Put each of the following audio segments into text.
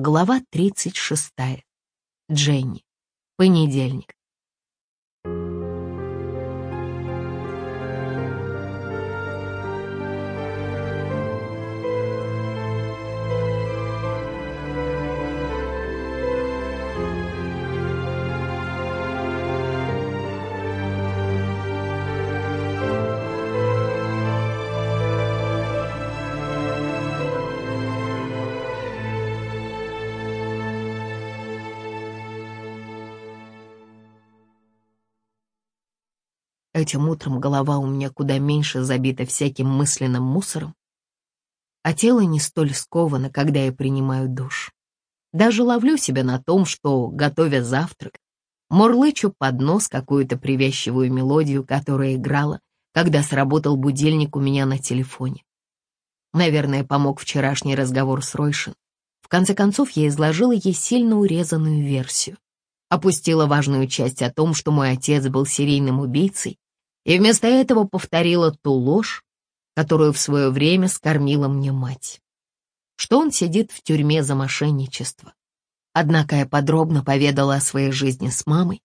Глава 36. Дженни. Понедельник. Этим утром голова у меня куда меньше забита всяким мысленным мусором, а тело не столь сковано, когда я принимаю душ. Даже ловлю себя на том, что, готовя завтрак, мурлычу под нос какую-то привязчивую мелодию, которая играла, когда сработал будильник у меня на телефоне. Наверное, помог вчерашний разговор с Ройшин. В конце концов, я изложила ей сильно урезанную версию. Опустила важную часть о том, что мой отец был серийным убийцей, и вместо этого повторила ту ложь, которую в свое время скормила мне мать. Что он сидит в тюрьме за мошенничество. Однако я подробно поведала о своей жизни с мамой,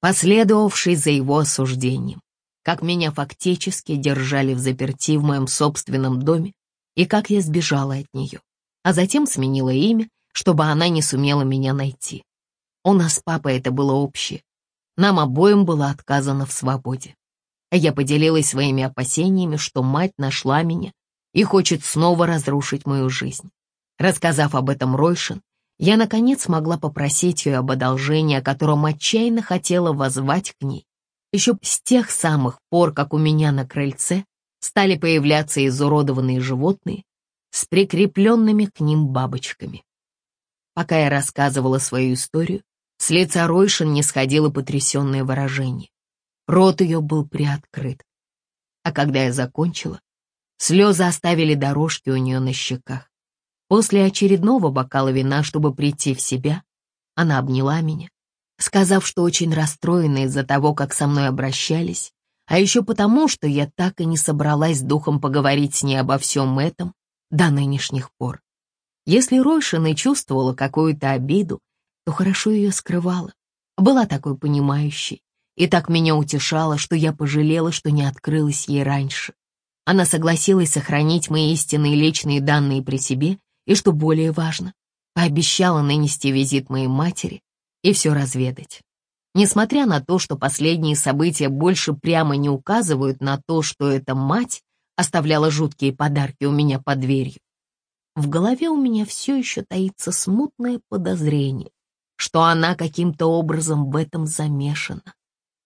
последовавшей за его осуждением, как меня фактически держали в заперти в моем собственном доме и как я сбежала от нее, а затем сменила имя, чтобы она не сумела меня найти. У нас с папой это было общее. Нам обоим было отказано в свободе. Я поделилась своими опасениями, что мать нашла меня и хочет снова разрушить мою жизнь. Рассказав об этом Ройшин, я, наконец, смогла попросить ее об одолжении, о котором отчаянно хотела возвать к ней. Еще с тех самых пор, как у меня на крыльце стали появляться изуродованные животные с прикрепленными к ним бабочками. Пока я рассказывала свою историю, с лица Ройшин не сходило потрясенное выражение. Рот ее был приоткрыт. А когда я закончила, слезы оставили дорожки у нее на щеках. После очередного бокала вина, чтобы прийти в себя, она обняла меня, сказав, что очень расстроена из-за того, как со мной обращались, а еще потому, что я так и не собралась с духом поговорить с ней обо всем этом до нынешних пор. Если Ройшина чувствовала какую-то обиду, то хорошо ее скрывала, была такой понимающей, и так меня утешало, что я пожалела, что не открылась ей раньше. Она согласилась сохранить мои истинные личные данные при себе, и, что более важно, пообещала нанести визит моей матери и все разведать. Несмотря на то, что последние события больше прямо не указывают на то, что эта мать оставляла жуткие подарки у меня под дверью, в голове у меня все еще таится смутное подозрение, что она каким-то образом в этом замешана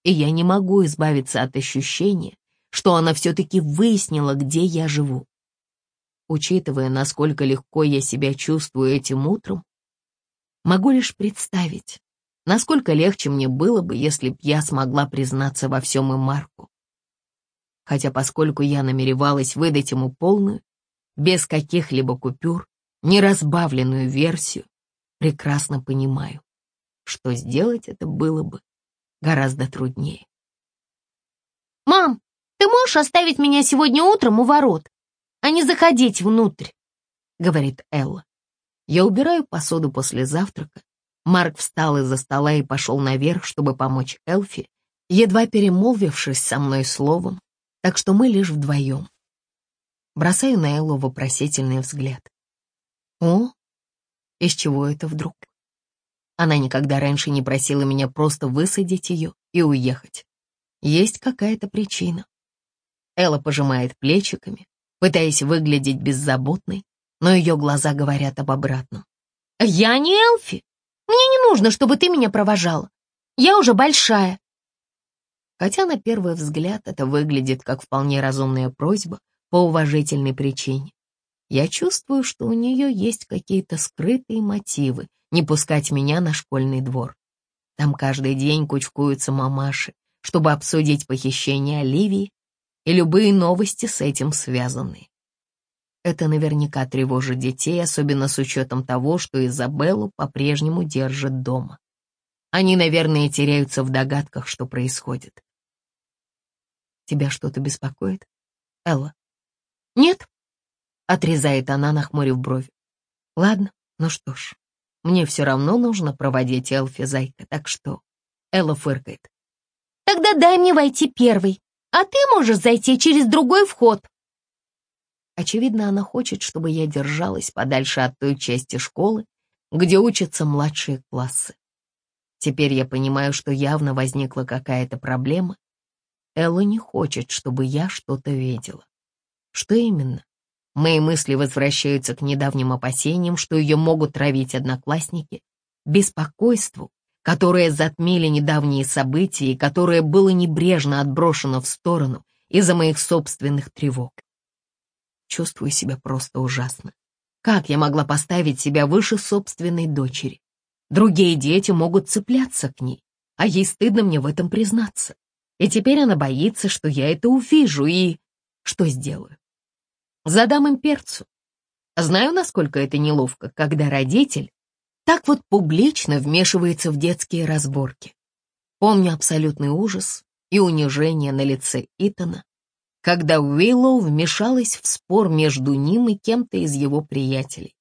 и я не могу избавиться от ощущения, что она все-таки выяснила, где я живу. Учитывая, насколько легко я себя чувствую этим утром, могу лишь представить, насколько легче мне было бы, если б я смогла признаться во всем и Марку. Хотя поскольку я намеревалась выдать ему полную, без каких-либо купюр, неразбавленную версию, прекрасно понимаю, что сделать это было бы гораздо труднее. «Мам, ты можешь оставить меня сегодня утром у ворот, а не заходить внутрь?» — говорит Элла. Я убираю посуду после завтрака. Марк встал из-за стола и пошел наверх, чтобы помочь Элфи, едва перемолвившись со мной словом, так что мы лишь вдвоем. Бросаю на Эллу вопросительный взгляд. О, из чего это вдруг? Она никогда раньше не просила меня просто высадить ее и уехать. Есть какая-то причина. Элла пожимает плечиками, пытаясь выглядеть беззаботной, но ее глаза говорят об обратном. «Я не Элфи. Мне не нужно, чтобы ты меня провожала. Я уже большая». Хотя на первый взгляд это выглядит как вполне разумная просьба по уважительной причине. Я чувствую, что у нее есть какие-то скрытые мотивы, не пускать меня на школьный двор. Там каждый день кучкуются мамаши, чтобы обсудить похищение Оливии и любые новости с этим связанные. Это наверняка тревожит детей, особенно с учетом того, что Изабеллу по-прежнему держат дома. Они, наверное, теряются в догадках, что происходит. Тебя что-то беспокоит, Элла? Нет, — отрезает она, нахмурив бровь. Ладно, ну что ж, Мне все равно нужно проводить Элфи, зайка, так что...» Элла фыркает. «Тогда дай мне войти первый, а ты можешь зайти через другой вход». Очевидно, она хочет, чтобы я держалась подальше от той части школы, где учатся младшие классы. Теперь я понимаю, что явно возникла какая-то проблема. Элла не хочет, чтобы я что-то видела. Что именно? Мои мысли возвращаются к недавним опасениям, что ее могут травить одноклассники, беспокойству, которое затмили недавние события и которое было небрежно отброшено в сторону из-за моих собственных тревог. Чувствую себя просто ужасно. Как я могла поставить себя выше собственной дочери? Другие дети могут цепляться к ней, а ей стыдно мне в этом признаться. И теперь она боится, что я это увижу и... Что сделаю? Задам им перцу. Знаю, насколько это неловко, когда родитель так вот публично вмешивается в детские разборки. Помню абсолютный ужас и унижение на лице Итана, когда Уиллоу вмешалась в спор между ним и кем-то из его приятелей.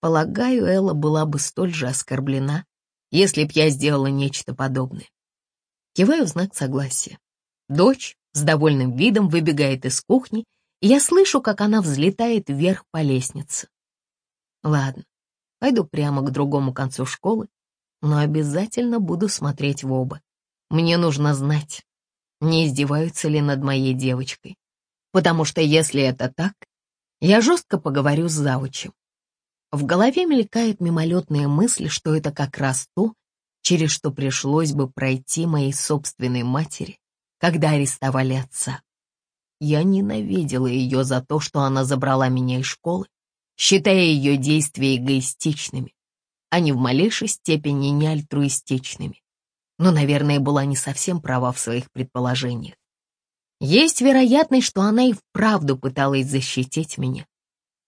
Полагаю, Элла была бы столь же оскорблена, если б я сделала нечто подобное. Киваю в знак согласия. Дочь с довольным видом выбегает из кухни, я слышу, как она взлетает вверх по лестнице. Ладно, пойду прямо к другому концу школы, но обязательно буду смотреть в оба. Мне нужно знать, не издеваются ли над моей девочкой. Потому что если это так, я жестко поговорю с завучем. В голове мелькает мимолетная мысль, что это как раз то, через что пришлось бы пройти моей собственной матери, когда арестовали отца. Я ненавидела ее за то, что она забрала меня из школы, считая ее действия эгоистичными, а не в малейшей степени не альтруистичными. Но, наверное, была не совсем права в своих предположениях. Есть вероятность, что она и вправду пыталась защитить меня,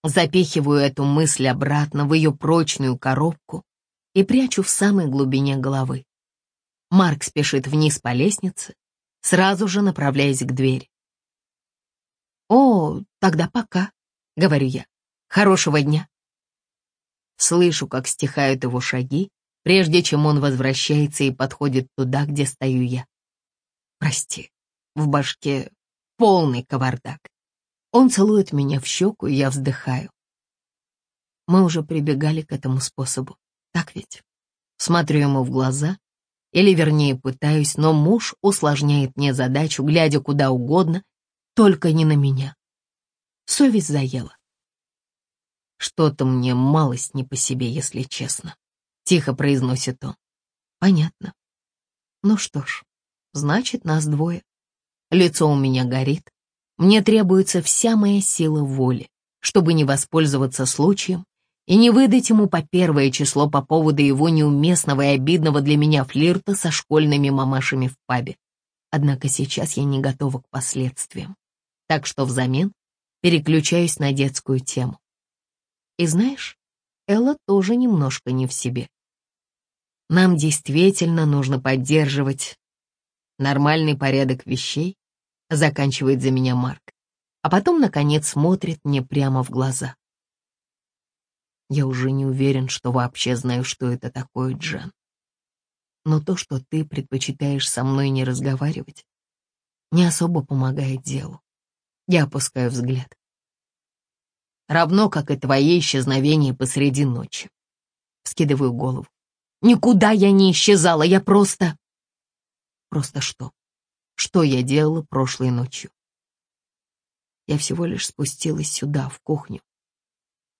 Запихиваю эту мысль обратно в ее прочную коробку и прячу в самой глубине головы. Марк спешит вниз по лестнице, сразу же направляясь к двери. «О, тогда пока», — говорю я. «Хорошего дня». Слышу, как стихают его шаги, прежде чем он возвращается и подходит туда, где стою я. Прости, в башке полный кавардак. Он целует меня в щеку, и я вздыхаю. Мы уже прибегали к этому способу, так ведь? Смотрю ему в глаза, или вернее пытаюсь, но муж усложняет мне задачу, глядя куда угодно, только не на меня. Совесть заела. Что-то мне малость не по себе, если честно. Тихо произносит он. Понятно. Ну что ж, значит, нас двое. Лицо у меня горит, мне требуется вся моя сила воли, чтобы не воспользоваться случаем и не выдать ему по первое число по поводу его неуместного и обидного для меня флирта со школьными мамашами в пабе. Однако сейчас я не готова к последствиям. Так что взамен переключаюсь на детскую тему. И знаешь, Элла тоже немножко не в себе. Нам действительно нужно поддерживать нормальный порядок вещей заканчивает за меня Марк, а потом, наконец, смотрит мне прямо в глаза. Я уже не уверен, что вообще знаю, что это такое, Джан. Но то, что ты предпочитаешь со мной не разговаривать, не особо помогает делу. Я опускаю взгляд. Равно, как и твое исчезновение посреди ночи. Скидываю голову. Никуда я не исчезала, я просто... Просто что? что я делала прошлой ночью. Я всего лишь спустилась сюда, в кухню.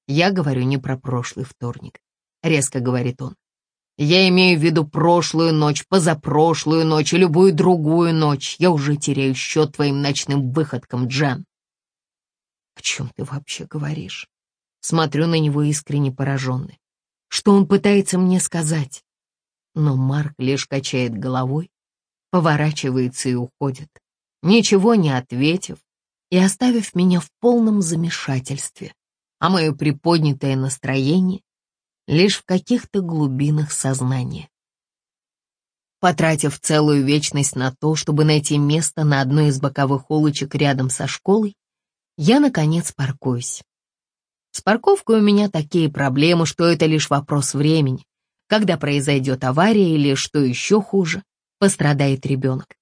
Я говорю не про прошлый вторник, резко говорит он. Я имею в виду прошлую ночь, позапрошлую ночь и любую другую ночь. Я уже теряю счет твоим ночным выходкам, Джан. О чем ты вообще говоришь? Смотрю на него искренне пораженный. Что он пытается мне сказать? Но Марк лишь качает головой поворачивается и уходит, ничего не ответив и оставив меня в полном замешательстве, а мое приподнятое настроение лишь в каких-то глубинах сознания. Потратив целую вечность на то, чтобы найти место на одной из боковых улочек рядом со школой, я, наконец, паркуюсь. С парковкой у меня такие проблемы, что это лишь вопрос времени, когда произойдет авария или, что еще хуже, пострадает ребенок.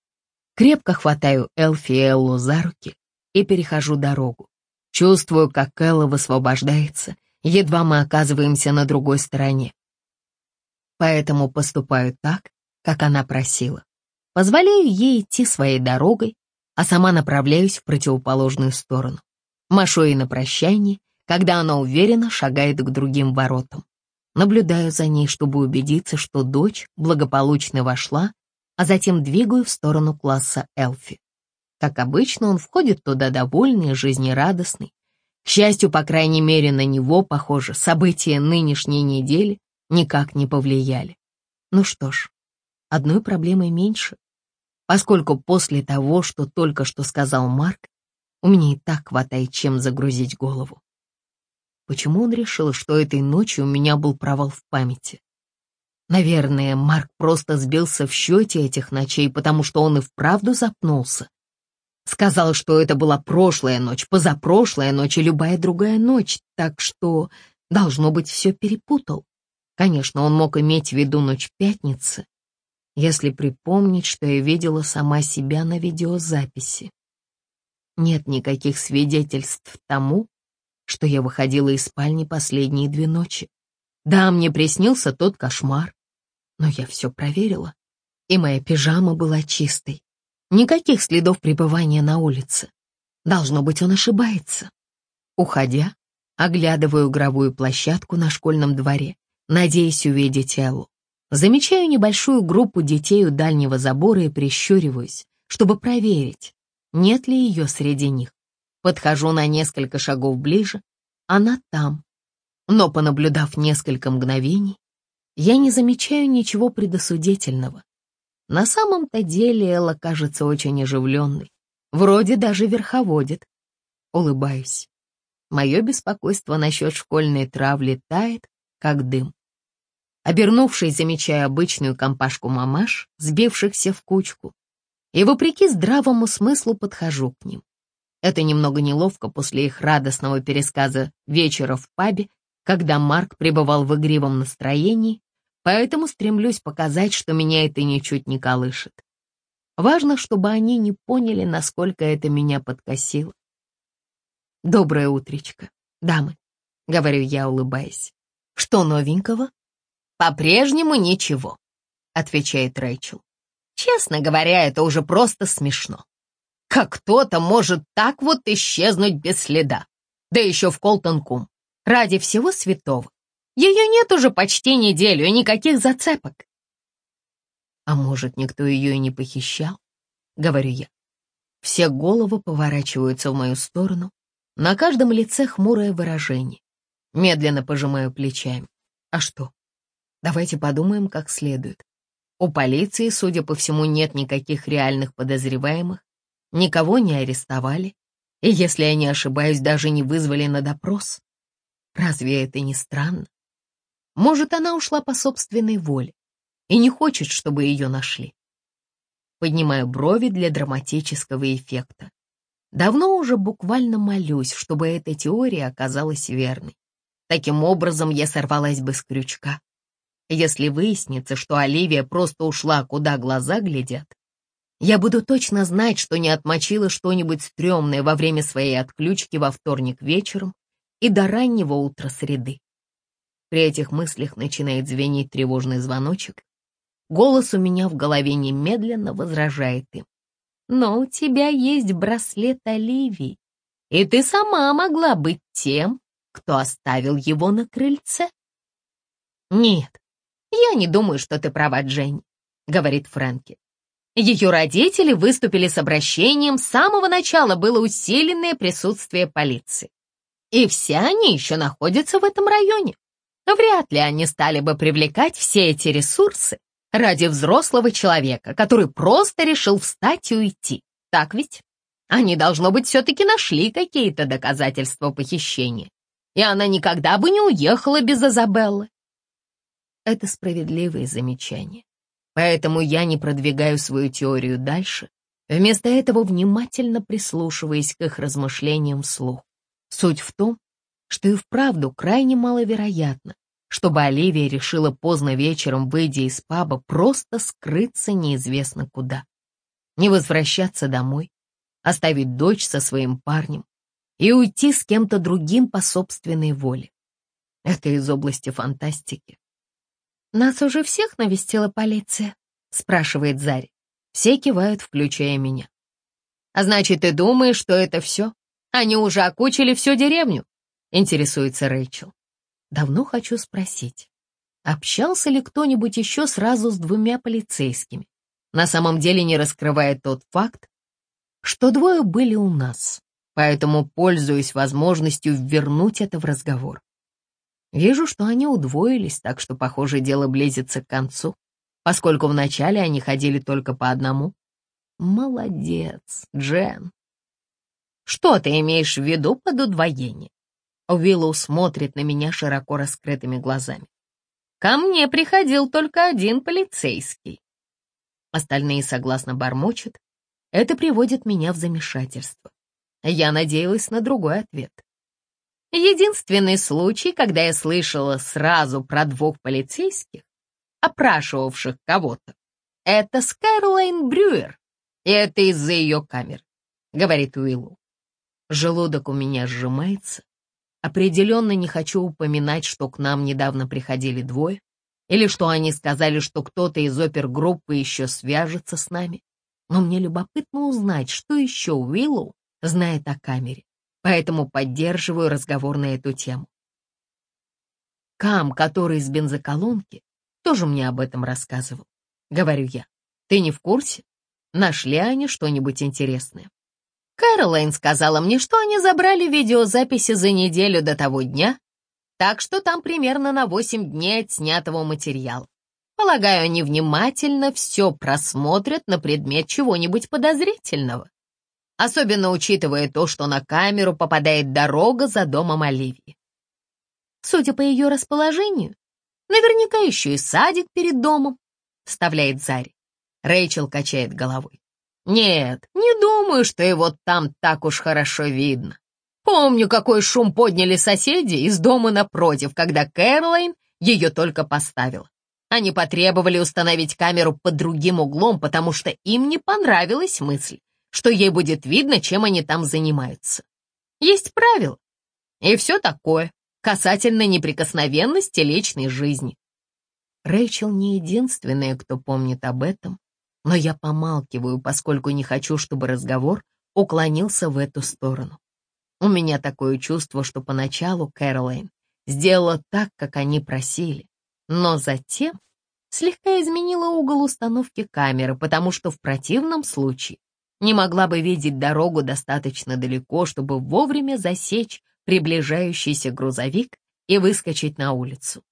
Крепко хватаю Элфи и Эллу за руки и перехожу дорогу. Чувствую, как Элла высвобождается, едва мы оказываемся на другой стороне. Поэтому поступаю так, как она просила. Позволяю ей идти своей дорогой, а сама направляюсь в противоположную сторону. Машу ей на прощание, когда она уверенно шагает к другим воротам. Наблюдаю за ней, чтобы убедиться, что дочь благополучно вошла, а затем двигаю в сторону класса Элфи. Как обычно, он входит туда довольный и жизнерадостный. К счастью, по крайней мере, на него, похоже, события нынешней недели никак не повлияли. Ну что ж, одной проблемой меньше, поскольку после того, что только что сказал Марк, у меня и так хватает чем загрузить голову. Почему он решил, что этой ночью у меня был провал в памяти? Наверное, Марк просто сбился в счете этих ночей, потому что он и вправду запнулся. Сказал, что это была прошлая ночь, позапрошлая ночь и любая другая ночь, так что, должно быть, все перепутал. Конечно, он мог иметь в виду ночь пятницы, если припомнить, что я видела сама себя на видеозаписи. Нет никаких свидетельств тому, что я выходила из спальни последние две ночи. Да, мне приснился тот кошмар, но я все проверила, и моя пижама была чистой. Никаких следов пребывания на улице. Должно быть, он ошибается. Уходя, оглядываю игровую площадку на школьном дворе, надеясь увидеть Эллу. Замечаю небольшую группу детей у дальнего забора и прищуриваюсь, чтобы проверить, нет ли ее среди них. Подхожу на несколько шагов ближе, она там. Но, понаблюдав несколько мгновений, я не замечаю ничего предосудительного. На самом-то деле Элла кажется очень оживленной. Вроде даже верховодит. Улыбаюсь. Мое беспокойство насчет школьной травли тает, как дым. Обернувшись, замечая обычную компашку мамаш, сбившихся в кучку, и, вопреки здравому смыслу, подхожу к ним. Это немного неловко после их радостного пересказа вечера в пабе, когда Марк пребывал в игривом настроении, поэтому стремлюсь показать, что меня это ничуть не колышет. Важно, чтобы они не поняли, насколько это меня подкосило. «Доброе утречко, дамы», — говорю я, улыбаясь. «Что новенького?» «По-прежнему ничего», — отвечает Рэйчел. «Честно говоря, это уже просто смешно. Как кто-то может так вот исчезнуть без следа, да еще в Колтон-Кум, ради всего святого. Ее нет уже почти неделю и никаких зацепок. А может, никто ее и не похищал? Говорю я. Все головы поворачиваются в мою сторону. На каждом лице хмурое выражение. Медленно пожимаю плечами. А что? Давайте подумаем как следует. У полиции, судя по всему, нет никаких реальных подозреваемых, никого не арестовали, и, если я не ошибаюсь, даже не вызвали на допрос. Разве это не странно? Может, она ушла по собственной воле и не хочет, чтобы ее нашли. Поднимаю брови для драматического эффекта. Давно уже буквально молюсь, чтобы эта теория оказалась верной. Таким образом, я сорвалась бы с крючка. Если выяснится, что Оливия просто ушла, куда глаза глядят, я буду точно знать, что не отмочила что-нибудь стрёмное во время своей отключки во вторник вечером и до раннего утра среды. При этих мыслях начинает звенеть тревожный звоночек. Голос у меня в голове немедленно возражает им. «Но у тебя есть браслет Оливии, и ты сама могла быть тем, кто оставил его на крыльце». «Нет, я не думаю, что ты права, Дженни», — говорит Фрэнки. Ее родители выступили с обращением, с самого начала было усиленное присутствие полиции. И все они еще находятся в этом районе. Вряд ли они стали бы привлекать все эти ресурсы ради взрослого человека, который просто решил встать и уйти. Так ведь? Они, должно быть, все-таки нашли какие-то доказательства похищения. И она никогда бы не уехала без Изабеллы. Это справедливое замечание. Поэтому я не продвигаю свою теорию дальше, вместо этого внимательно прислушиваясь к их размышлениям вслух. Суть в том, что и вправду крайне маловероятно, чтобы Оливия решила поздно вечером, выйдя из паба, просто скрыться неизвестно куда. Не возвращаться домой, оставить дочь со своим парнем и уйти с кем-то другим по собственной воле. Это из области фантастики. «Нас уже всех навестила полиция?» — спрашивает Заря. Все кивают, включая меня. «А значит, ты думаешь, что это все? Они уже окучили всю деревню?» — интересуется Рэйчел. Давно хочу спросить, общался ли кто-нибудь еще сразу с двумя полицейскими, на самом деле не раскрывая тот факт, что двое были у нас, поэтому пользуюсь возможностью вернуть это в разговор. Вижу, что они удвоились, так что, похоже, дело близится к концу, поскольку вначале они ходили только по одному. Молодец, Джен. Что ты имеешь в виду под удвоением? Уиллоу смотрит на меня широко раскрытыми глазами. Ко мне приходил только один полицейский. Остальные согласно бормочут. Это приводит меня в замешательство. Я надеялась на другой ответ. Единственный случай, когда я слышала сразу про двух полицейских, опрашивавших кого-то, это с Брюер, и это из-за ее камер, говорит Уиллу. Желудок у меня сжимается, Определенно не хочу упоминать, что к нам недавно приходили двое, или что они сказали, что кто-то из опергруппы еще свяжется с нами. Но мне любопытно узнать, что еще Уиллоу знает о камере, поэтому поддерживаю разговор на эту тему. Кам, который из бензоколонки, тоже мне об этом рассказывал. Говорю я, ты не в курсе? Нашли они что-нибудь интересное? Кэролайн сказала мне, что они забрали видеозаписи за неделю до того дня, так что там примерно на 8 дней отснятого материала. Полагаю, они внимательно все просмотрят на предмет чего-нибудь подозрительного. Особенно учитывая то, что на камеру попадает дорога за домом Оливии. Судя по ее расположению, наверняка еще и садик перед домом, вставляет Зари. Рэйчел качает головой. Нет, не думаю, что его там так уж хорошо видно. Помню, какой шум подняли соседи из дома напротив, когда Кэролайн ее только поставила. Они потребовали установить камеру под другим углом, потому что им не понравилась мысль, что ей будет видно, чем они там занимаются. Есть правила. И все такое, касательно неприкосновенности личной жизни. Рэйчел не единственная, кто помнит об этом, но я помалкиваю, поскольку не хочу, чтобы разговор уклонился в эту сторону. У меня такое чувство, что поначалу Кэролайн сделала так, как они просили, но затем слегка изменила угол установки камеры, потому что в противном случае не могла бы видеть дорогу достаточно далеко, чтобы вовремя засечь приближающийся грузовик и выскочить на улицу.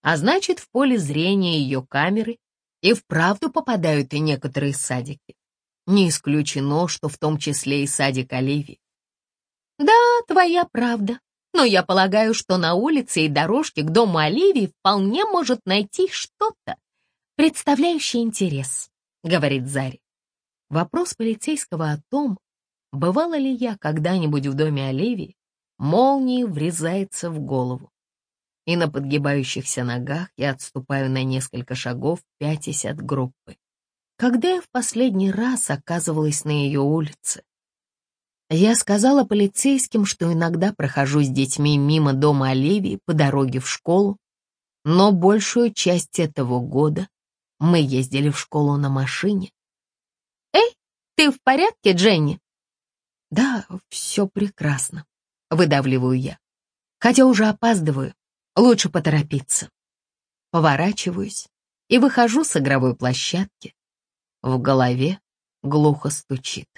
А значит, в поле зрения ее камеры и вправду попадают и некоторые садики. Не исключено, что в том числе и садик Оливии. Да, твоя правда, но я полагаю, что на улице и дорожке к дому Оливии вполне может найти что-то, представляющее интерес, говорит Зари. Вопрос полицейского о том, бывала ли я когда-нибудь в доме Оливии, молнией врезается в голову и на подгибающихся ногах я отступаю на несколько шагов, пятясь от группы. Когда я в последний раз оказывалась на ее улице, я сказала полицейским, что иногда прохожу с детьми мимо дома Оливии по дороге в школу, но большую часть этого года мы ездили в школу на машине. «Эй, ты в порядке, Дженни?» «Да, все прекрасно», — выдавливаю я, хотя уже опаздываю. Лучше поторопиться. Поворачиваюсь и выхожу с игровой площадки. В голове глухо стучит.